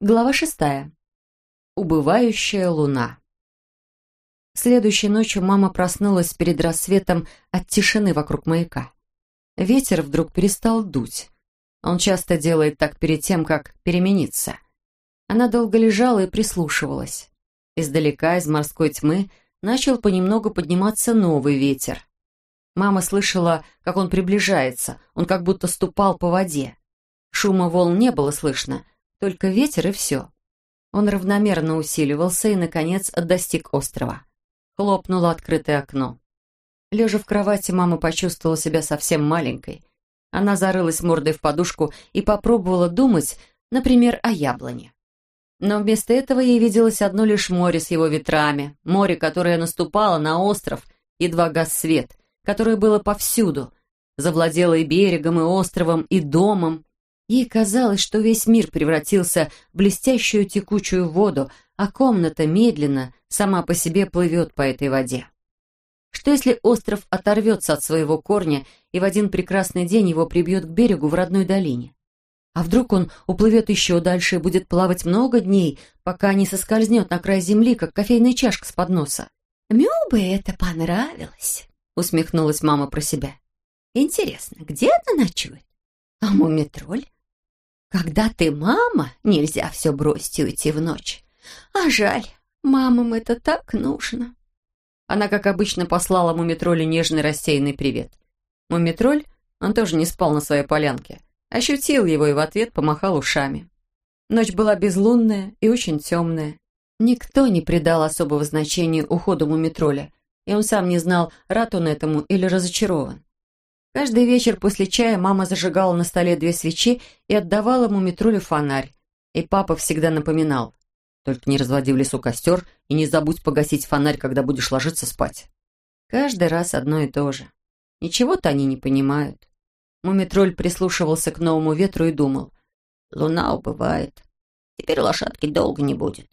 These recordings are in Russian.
Глава шестая. Убывающая луна. Следующей ночью мама проснулась перед рассветом от тишины вокруг маяка. Ветер вдруг перестал дуть. Он часто делает так перед тем, как перемениться. Она долго лежала и прислушивалась. Издалека, из морской тьмы, начал понемногу подниматься новый ветер. Мама слышала, как он приближается, он как будто ступал по воде. Шума волн не было слышно, только ветер и все. Он равномерно усиливался и, наконец, достиг острова. Хлопнуло открытое окно. Лежа в кровати, мама почувствовала себя совсем маленькой. Она зарылась мордой в подушку и попробовала думать, например, о яблоне. Но вместо этого ей виделось одно лишь море с его ветрами, море, которое наступало на остров, едва гас свет, которое было повсюду, завладело и берегом, и островом, и домом, Ей казалось, что весь мир превратился в блестящую текучую воду, а комната медленно, сама по себе плывет по этой воде. Что если остров оторвется от своего корня и в один прекрасный день его прибьет к берегу в родной долине? А вдруг он уплывет еще дальше и будет плавать много дней, пока не соскользнет на край земли, как кофейная чашка с подноса? «Мю бы это понравилось», — усмехнулась мама про себя. «Интересно, где она ночует? А мумитроль? Когда ты мама, нельзя все бросить и уйти в ночь. А жаль, мамам это так нужно. Она, как обычно, послала Мумитролю нежный рассеянный привет. Мумитроль, он тоже не спал на своей полянке, ощутил его и в ответ помахал ушами. Ночь была безлунная и очень темная. Никто не придал особого значения уходу Мумитроля, и он сам не знал, рад он этому или разочарован. Каждый вечер после чая мама зажигала на столе две свечи и отдавала мумитролю фонарь. И папа всегда напоминал, «Только не разводи в лесу костер и не забудь погасить фонарь, когда будешь ложиться спать». Каждый раз одно и то же. Ничего-то они не понимают. Мумитроль прислушивался к новому ветру и думал, «Луна убывает. Теперь лошадки долго не будет».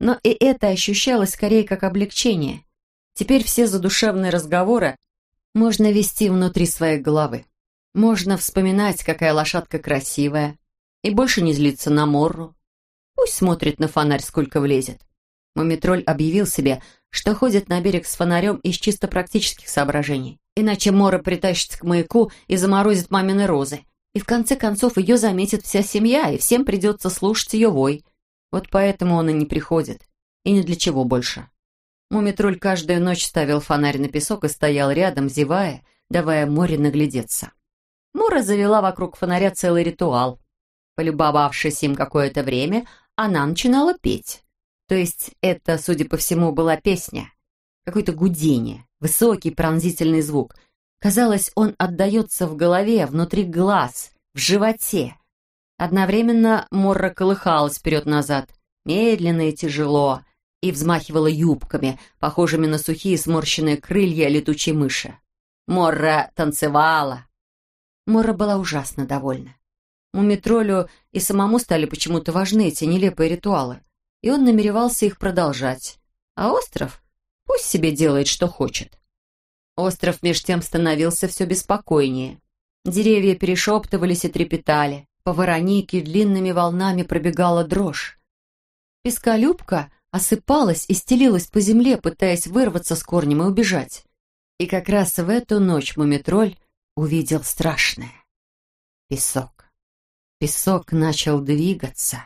Но и это ощущалось скорее как облегчение. Теперь все задушевные разговоры можно вести внутри своей головы. Можно вспоминать, какая лошадка красивая, и больше не злиться на Морру. Пусть смотрит на фонарь, сколько влезет. Мумитроль объявил себе, что ходит на берег с фонарем из чисто практических соображений. Иначе Мора притащится к маяку и заморозит мамины розы. И в конце концов ее заметит вся семья, и всем придется слушать ее вой. Вот поэтому он и не приходит. И ни для чего больше. Мумитроль каждую ночь ставил фонарь на песок и стоял рядом, зевая, давая море наглядеться. Мура завела вокруг фонаря целый ритуал. Полюбовавшись им какое-то время, она начинала петь. То есть это, судя по всему, была песня. Какое-то гудение, высокий пронзительный звук. Казалось, он отдается в голове, внутри глаз, в животе. Одновременно Морра колыхалась вперед-назад, медленно и тяжело, и взмахивала юбками, похожими на сухие сморщенные крылья летучей мыши. Морра танцевала. Морра была ужасно довольна. Мумитролю и самому стали почему-то важны эти нелепые ритуалы, и он намеревался их продолжать. А остров пусть себе делает, что хочет. Остров меж тем становился все беспокойнее. Деревья перешептывались и трепетали. По воронике длинными волнами пробегала дрожь. Пескалюбка осыпалась и стелилась по земле, пытаясь вырваться с корнем и убежать. И как раз в эту ночь мумитроль увидел страшное. Песок. Песок начал двигаться.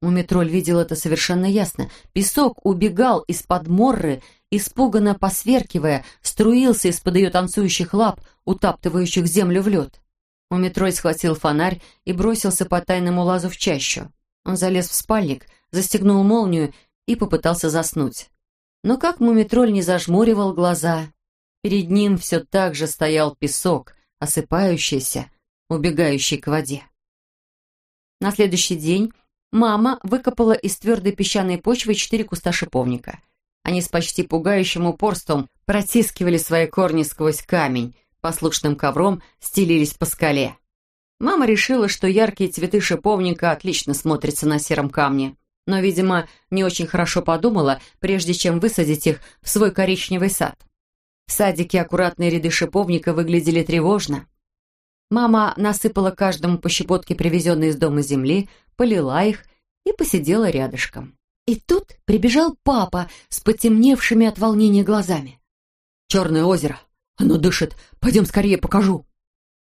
Мумитроль видел это совершенно ясно. Песок убегал из-под морры, испуганно посверкивая, струился из-под ее танцующих лап, утаптывающих землю в лед. Мумитроль схватил фонарь и бросился по тайному лазу в чащу. Он залез в спальник, застегнул молнию и попытался заснуть. Но как мумитроль не зажмуривал глаза, перед ним все так же стоял песок, осыпающийся, убегающий к воде. На следующий день мама выкопала из твердой песчаной почвы четыре куста шиповника. Они с почти пугающим упорством протискивали свои корни сквозь камень, послушным ковром стелились по скале. Мама решила, что яркие цветы шиповника отлично смотрятся на сером камне но, видимо, не очень хорошо подумала, прежде чем высадить их в свой коричневый сад. В садике аккуратные ряды шиповника выглядели тревожно. Мама насыпала каждому по щепотке привезенной из дома земли, полила их и посидела рядышком. И тут прибежал папа с потемневшими от волнения глазами. «Черное озеро! Оно дышит! Пойдем скорее покажу!»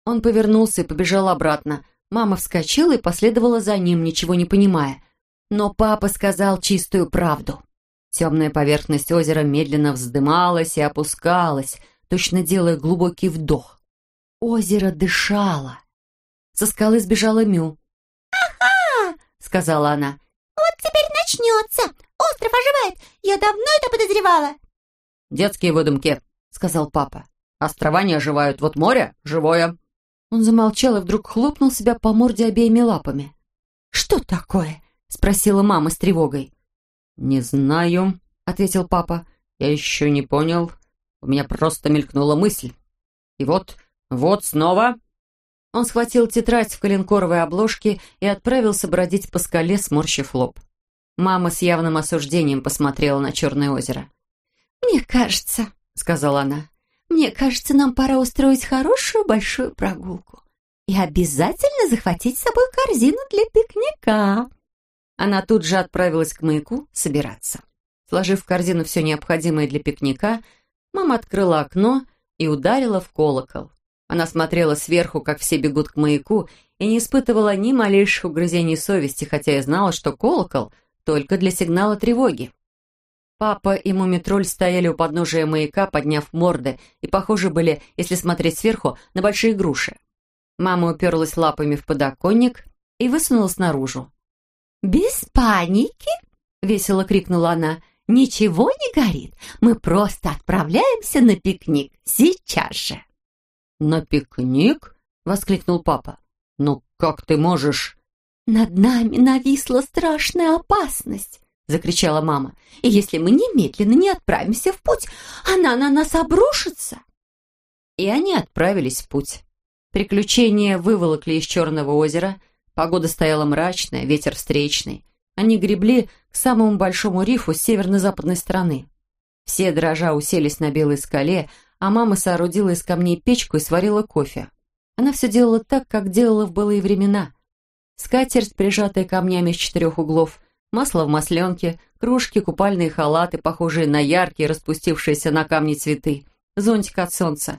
Он повернулся и побежал обратно. Мама вскочила и последовала за ним, ничего не понимая. Но папа сказал чистую правду. Темная поверхность озера медленно вздымалась и опускалась, точно делая глубокий вдох. Озеро дышало. Со скалы сбежала Мю. «Ага!» — сказала она. «Вот теперь начнется! Остров оживает! Я давно это подозревала!» «Детские выдумки!» — сказал папа. «Острова не оживают, вот море живое!» Он замолчал и вдруг хлопнул себя по морде обеими лапами. «Что такое?» — спросила мама с тревогой. «Не знаю», — ответил папа. «Я еще не понял. У меня просто мелькнула мысль. И вот, вот снова...» Он схватил тетрадь в коленкоровой обложке и отправился бродить по скале, сморщив лоб. Мама с явным осуждением посмотрела на Черное озеро. «Мне кажется», — сказала она, «мне кажется, нам пора устроить хорошую большую прогулку и обязательно захватить с собой корзину для пикника». Она тут же отправилась к маяку собираться. Сложив в корзину все необходимое для пикника, мама открыла окно и ударила в колокол. Она смотрела сверху, как все бегут к маяку, и не испытывала ни малейших угрызений совести, хотя и знала, что колокол только для сигнала тревоги. Папа и Мумитроль стояли у подножия маяка, подняв морды, и похожи были, если смотреть сверху, на большие груши. Мама уперлась лапами в подоконник и высунулась наружу. «Без паники!» — весело крикнула она. «Ничего не горит. Мы просто отправляемся на пикник. Сейчас же!» «На пикник?» — воскликнул папа. «Ну как ты можешь?» «Над нами нависла страшная опасность!» — закричала мама. «И если мы немедленно не отправимся в путь, она на нас обрушится!» И они отправились в путь. Приключения выволокли из Черного озера. Погода стояла мрачная, ветер встречный. Они гребли к самому большому рифу с северно-западной стороны. Все дрожа уселись на белой скале, а мама соорудила из камней печку и сварила кофе. Она все делала так, как делала в былые времена. Скатерть, прижатая камнями с четырех углов, масло в масленке, кружки, купальные халаты, похожие на яркие, распустившиеся на камне цветы, зонтик от солнца.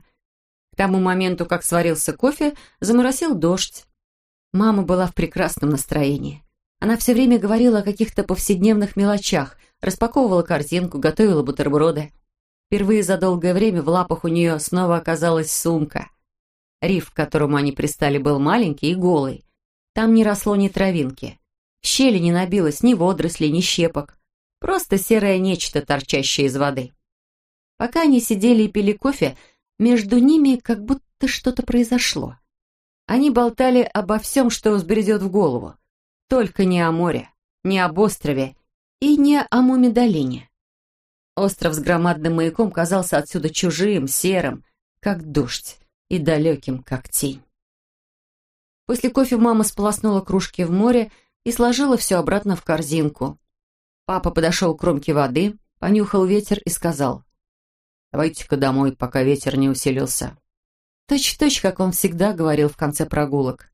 К тому моменту, как сварился кофе, заморосил дождь. Мама была в прекрасном настроении. Она все время говорила о каких-то повседневных мелочах, распаковывала корзинку, готовила бутерброды. Впервые за долгое время в лапах у нее снова оказалась сумка. Риф, к которому они пристали, был маленький и голый. Там не росло ни травинки. В щели не набилось ни водорослей, ни щепок. Просто серое нечто, торчащее из воды. Пока они сидели и пили кофе, между ними как будто что-то произошло. Они болтали обо всем, что взбредет в голову. Только не о море, не об острове и не о Мумидолине. Остров с громадным маяком казался отсюда чужим, серым, как дождь, и далеким, как тень. После кофе мама сполоснула кружки в море и сложила все обратно в корзинку. Папа подошел к кромке воды, понюхал ветер и сказал, «Давайте-ка домой, пока ветер не усилился». Точь-в-точь, как он всегда говорил в конце прогулок.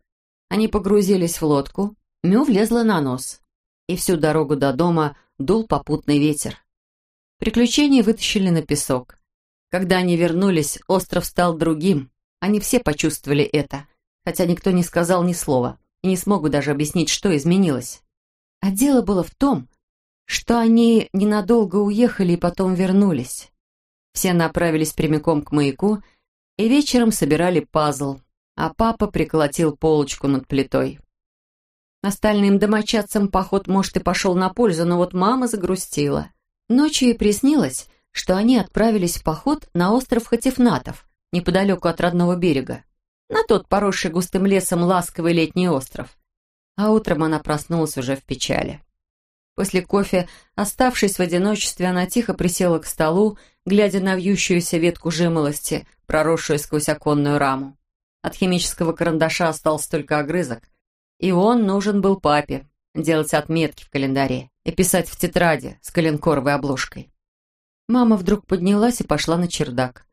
Они погрузились в лодку, Мю влезла на нос, и всю дорогу до дома дул попутный ветер. Приключения вытащили на песок. Когда они вернулись, остров стал другим. Они все почувствовали это, хотя никто не сказал ни слова и не смог бы даже объяснить, что изменилось. А дело было в том, что они ненадолго уехали и потом вернулись. Все направились прямиком к маяку и вечером собирали пазл, а папа приколотил полочку над плитой. Остальным домочадцам поход, может, и пошел на пользу, но вот мама загрустила. Ночью ей приснилось, что они отправились в поход на остров Хатифнатов, неподалеку от родного берега, на тот поросший густым лесом ласковый летний остров. А утром она проснулась уже в печали. После кофе, оставшись в одиночестве, она тихо присела к столу, глядя на вьющуюся ветку жимолости, проросшую сквозь оконную раму. От химического карандаша остался только огрызок. И он нужен был папе, делать отметки в календаре и писать в тетради с коленкоровой обложкой. Мама вдруг поднялась и пошла на чердак.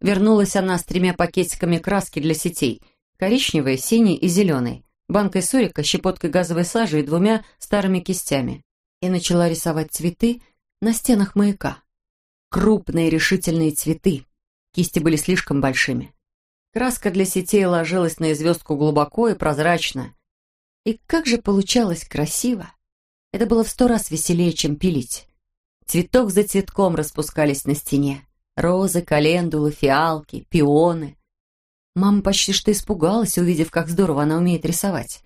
Вернулась она с тремя пакетиками краски для сетей, коричневой, синей и зеленой, банкой сурика, щепоткой газовой сажи и двумя старыми кистями, и начала рисовать цветы на стенах маяка. Крупные решительные цветы. Кисти были слишком большими. Краска для сетей ложилась на звездку глубоко и прозрачно. И как же получалось красиво! Это было в сто раз веселее, чем пилить. Цветок за цветком распускались на стене. Розы, календулы, фиалки, пионы. Мама почти что испугалась, увидев, как здорово она умеет рисовать.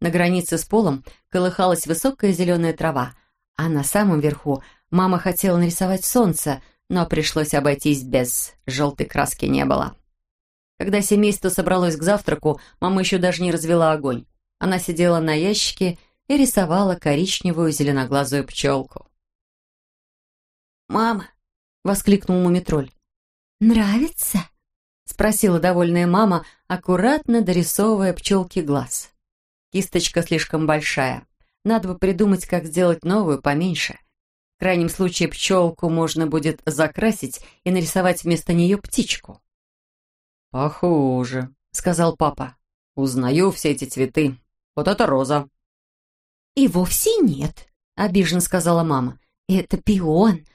На границе с полом колыхалась высокая зеленая трава, а на самом верху мама хотела нарисовать солнце, но пришлось обойтись без желтой краски не было. Когда семейство собралось к завтраку, мама еще даже не развела огонь. Она сидела на ящике и рисовала коричневую зеленоглазую пчелку. «Мама!» — воскликнул мумитроль. «Нравится?» — спросила довольная мама, аккуратно дорисовывая пчелки глаз. Кисточка слишком большая. Надо бы придумать, как сделать новую, поменьше. В крайнем случае пчелку можно будет закрасить и нарисовать вместо нее птичку. «Похоже», — сказал папа. «Узнаю все эти цветы. Вот это роза». «И вовсе нет», — обиженно сказала мама. «Это пион,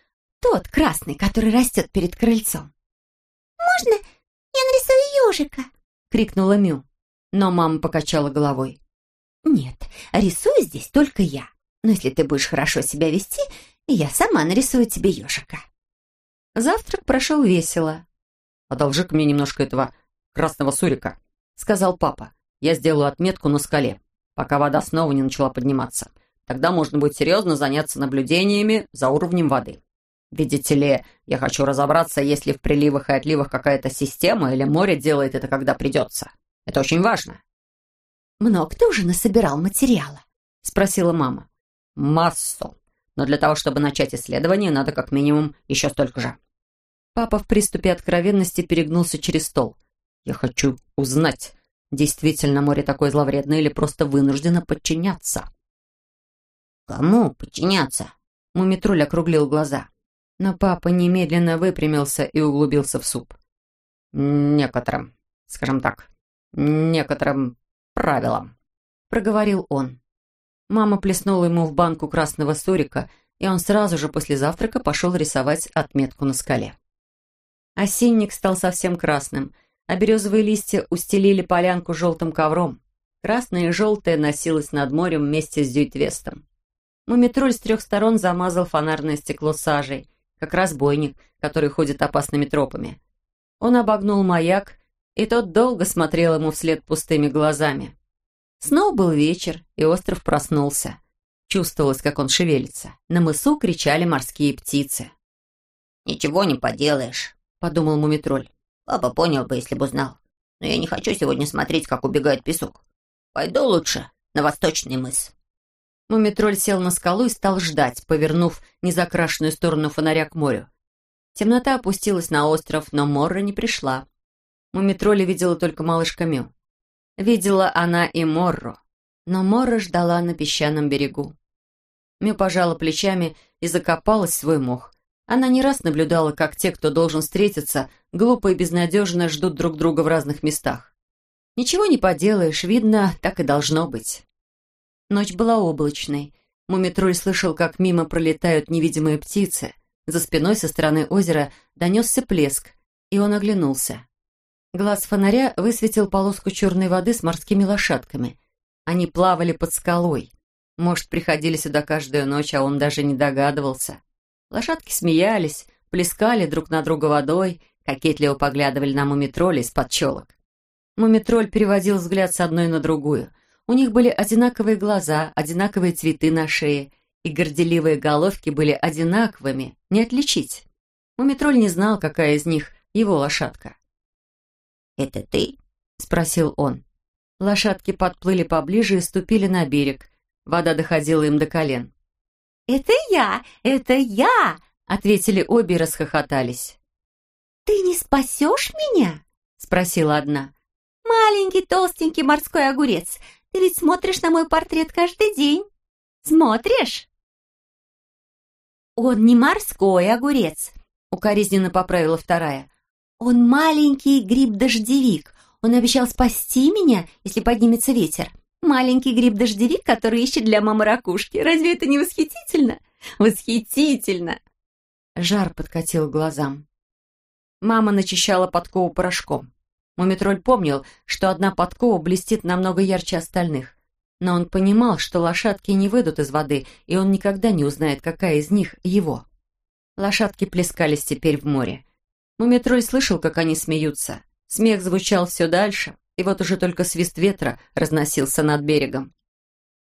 тот красный, который растет перед крыльцом». «Можно я нарисую ежика?» — крикнула Мю. Но мама покачала головой. «Нет, рисую здесь только я. Но если ты будешь хорошо себя вести, я сама нарисую тебе ежика». Завтрак прошел весело. «Одолжи-ка мне немножко этого красного сурика», — сказал папа. «Я сделаю отметку на скале, пока вода снова не начала подниматься. Тогда можно будет серьезно заняться наблюдениями за уровнем воды. Видите ли, я хочу разобраться, есть ли в приливах и отливах какая-то система, или море делает это, когда придется. Это очень важно». «Много ты уже насобирал материала?» — спросила мама. «Массу. Но для того, чтобы начать исследование, надо как минимум еще столько же». Папа в приступе откровенности перегнулся через стол. «Я хочу узнать, действительно море такое зловредное или просто вынуждено подчиняться?» «Кому подчиняться?» Мумитруль округлил глаза. Но папа немедленно выпрямился и углубился в суп. «Некоторым, скажем так, некоторым правилам», — проговорил он. Мама плеснула ему в банку красного сурика, и он сразу же после завтрака пошел рисовать отметку на скале. Осинник стал совсем красным, а березовые листья устелили полянку желтым ковром. Красное и желтое носилось над морем вместе с дюйтвестом. Мумитроль с трех сторон замазал фонарное стекло сажей, как разбойник, который ходит опасными тропами. Он обогнул маяк, и тот долго смотрел ему вслед пустыми глазами. Снова был вечер, и остров проснулся. Чувствовалось, как он шевелится. На мысу кричали морские птицы. «Ничего не поделаешь», — подумал Мумитроль. «Папа понял бы, если бы узнал. Но я не хочу сегодня смотреть, как убегает песок. Пойду лучше на восточный мыс». Мумитроль сел на скалу и стал ждать, повернув незакрашенную сторону фонаря к морю. Темнота опустилась на остров, но Морра не пришла. Мумитроли видела только малышка Мю. Видела она и Морру, но Морра ждала на песчаном берегу. Мю пожала плечами и закопалась в свой мох. Она не раз наблюдала, как те, кто должен встретиться, глупо и безнадежно ждут друг друга в разных местах. Ничего не поделаешь, видно, так и должно быть. Ночь была облачной. Мумитроль слышал, как мимо пролетают невидимые птицы. За спиной со стороны озера донесся плеск, и он оглянулся. Глаз фонаря высветил полоску черной воды с морскими лошадками. Они плавали под скалой. Может, приходили сюда каждую ночь, а он даже не догадывался. Лошадки смеялись, плескали друг на друга водой, кокетливо поглядывали на мумитроль из-под челок. Мумитроль переводил взгляд с одной на другую. У них были одинаковые глаза, одинаковые цветы на шее, и горделивые головки были одинаковыми, не отличить. Мумитроль не знал, какая из них его лошадка. «Это ты?» — спросил он. Лошадки подплыли поближе и ступили на берег. Вода доходила им до колен. «Это я! Это я!» — ответили обе и расхохотались. «Ты не спасешь меня?» — спросила одна. «Маленький толстенький морской огурец, ты ведь смотришь на мой портрет каждый день. Смотришь?» «Он не морской огурец», — укоризненно поправила вторая. «Он маленький гриб-дождевик. Он обещал спасти меня, если поднимется ветер. Маленький гриб-дождевик, который ищет для мамы ракушки. Разве это не восхитительно? Восхитительно!» Жар подкатил глазам. Мама начищала подкову порошком. Мумитроль помнил, что одна подкова блестит намного ярче остальных. Но он понимал, что лошадки не выйдут из воды, и он никогда не узнает, какая из них его. Лошадки плескались теперь в море. Мумитроль слышал, как они смеются. Смех звучал все дальше, и вот уже только свист ветра разносился над берегом.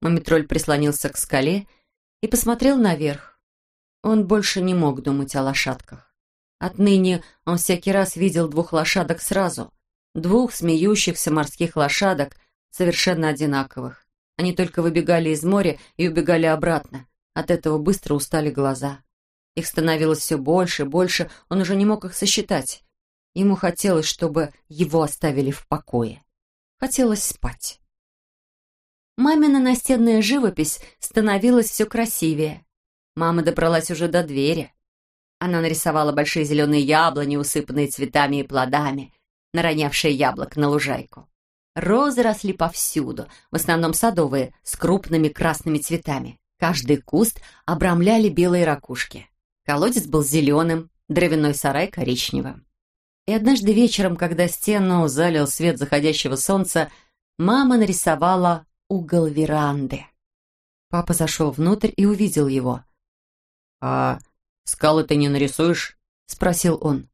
Мумитроль прислонился к скале и посмотрел наверх. Он больше не мог думать о лошадках. Отныне он всякий раз видел двух лошадок сразу. Двух смеющихся морских лошадок, совершенно одинаковых. Они только выбегали из моря и убегали обратно. От этого быстро устали глаза. Их становилось все больше, больше, он уже не мог их сосчитать. Ему хотелось, чтобы его оставили в покое. Хотелось спать. Мамина настенная живопись становилась все красивее. Мама добралась уже до двери. Она нарисовала большие зеленые яблони, усыпанные цветами и плодами, наронявшие яблок на лужайку. Розы росли повсюду, в основном садовые, с крупными красными цветами. Каждый куст обрамляли белые ракушки. Колодец был зеленым, дровяной сарай коричневым. И однажды вечером, когда стену залил свет заходящего солнца, мама нарисовала угол веранды. Папа зашел внутрь и увидел его. «А скалы ты не нарисуешь?» — спросил он.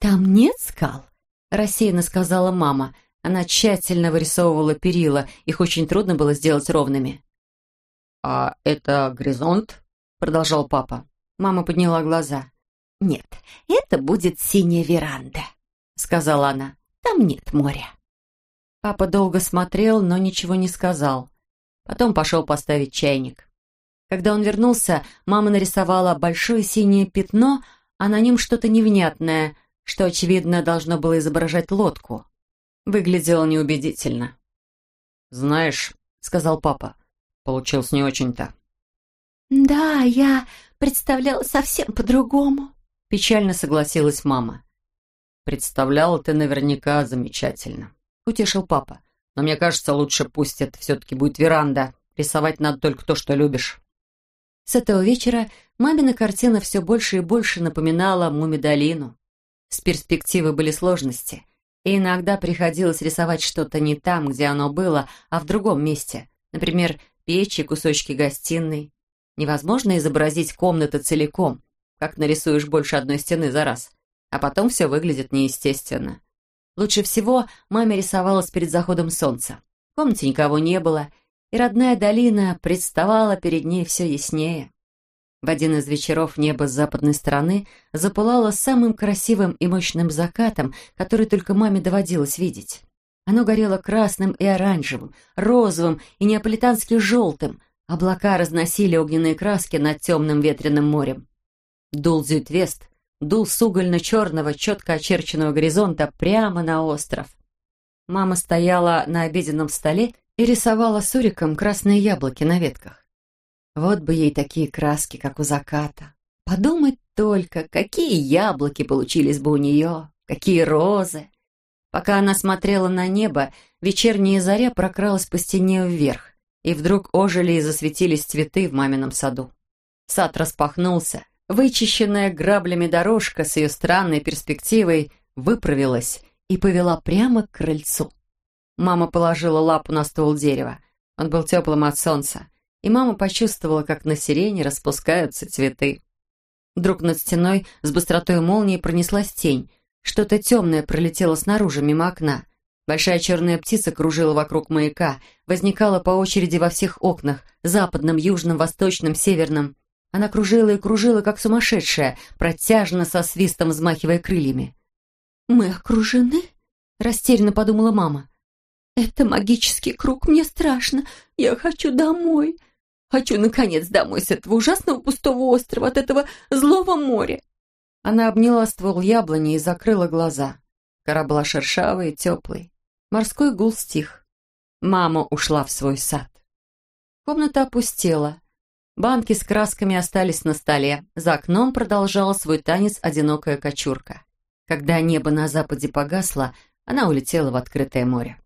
«Там нет скал?» — рассеянно сказала мама. Она тщательно вырисовывала перила, их очень трудно было сделать ровными. «А это горизонт?» — продолжал папа. Мама подняла глаза. «Нет, это будет синяя веранда», — сказала она. «Там нет моря». Папа долго смотрел, но ничего не сказал. Потом пошел поставить чайник. Когда он вернулся, мама нарисовала большое синее пятно, а на нем что-то невнятное, что, очевидно, должно было изображать лодку. Выглядело неубедительно. «Знаешь», — сказал папа, — «получилось не очень-то». «Да, я представляла совсем по-другому», — печально согласилась мама. «Представляла ты наверняка замечательно», — утешил папа. «Но мне кажется, лучше пусть это все-таки будет веранда. Рисовать надо только то, что любишь». С этого вечера мамина картина все больше и больше напоминала Мумидолину. С перспективы были сложности, и иногда приходилось рисовать что-то не там, где оно было, а в другом месте. Например, печи, кусочки гостиной, Невозможно изобразить комнату целиком, как нарисуешь больше одной стены за раз, а потом все выглядит неестественно. Лучше всего маме рисовалась перед заходом солнца. В комнате никого не было, и родная долина представала перед ней все яснее. В один из вечеров небо с западной стороны запылало самым красивым и мощным закатом, который только маме доводилось видеть. Оно горело красным и оранжевым, розовым и неаполитански желтым, Облака разносили огненные краски над темным ветреным морем. Дул зюитвест, дул с угольно-черного, четко очерченного горизонта прямо на остров. Мама стояла на обеденном столе и рисовала суриком красные яблоки на ветках. Вот бы ей такие краски, как у заката. Подумать только, какие яблоки получились бы у нее, какие розы. Пока она смотрела на небо, вечерняя заря прокралась по стене вверх и вдруг ожили и засветились цветы в мамином саду. Сад распахнулся, вычищенная граблями дорожка с ее странной перспективой выправилась и повела прямо к крыльцу. Мама положила лапу на ствол дерева. Он был теплым от солнца, и мама почувствовала, как на сирене распускаются цветы. Вдруг над стеной с быстротой молнии пронеслась тень. Что-то темное пролетело снаружи, мимо окна. Большая черная птица кружила вокруг маяка, возникала по очереди во всех окнах, западном, южном, восточном, северном. Она кружила и кружила, как сумасшедшая, протяжно со свистом взмахивая крыльями. «Мы окружены?» — растерянно подумала мама. «Это магический круг, мне страшно. Я хочу домой. Хочу, наконец, домой с этого ужасного пустого острова, от этого злого моря». Она обняла ствол яблони и закрыла глаза. Кора была шершавой и теплой. Морской гул стих. Мама ушла в свой сад. Комната опустела. Банки с красками остались на столе. За окном продолжала свой танец одинокая кочурка. Когда небо на западе погасло, она улетела в открытое море.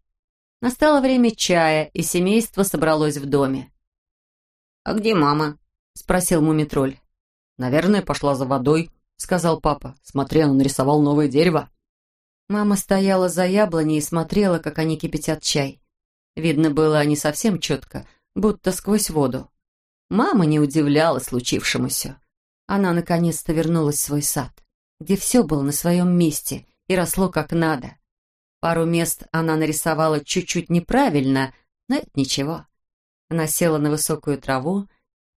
Настало время чая, и семейство собралось в доме. «А где мама?» — спросил мумитроль. «Наверное, пошла за водой», — сказал папа. «Смотри, он нарисовал новое дерево». Мама стояла за яблоней и смотрела, как они кипятят чай. Видно было не совсем четко, будто сквозь воду. Мама не удивлялась случившемуся. Она наконец-то вернулась в свой сад, где все было на своем месте и росло как надо. Пару мест она нарисовала чуть-чуть неправильно, но это ничего. Она села на высокую траву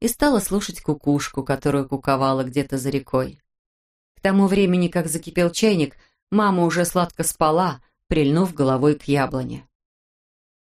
и стала слушать кукушку, которую куковала где-то за рекой. К тому времени, как закипел чайник, мама уже сладко спала, прильнув головой к яблоне.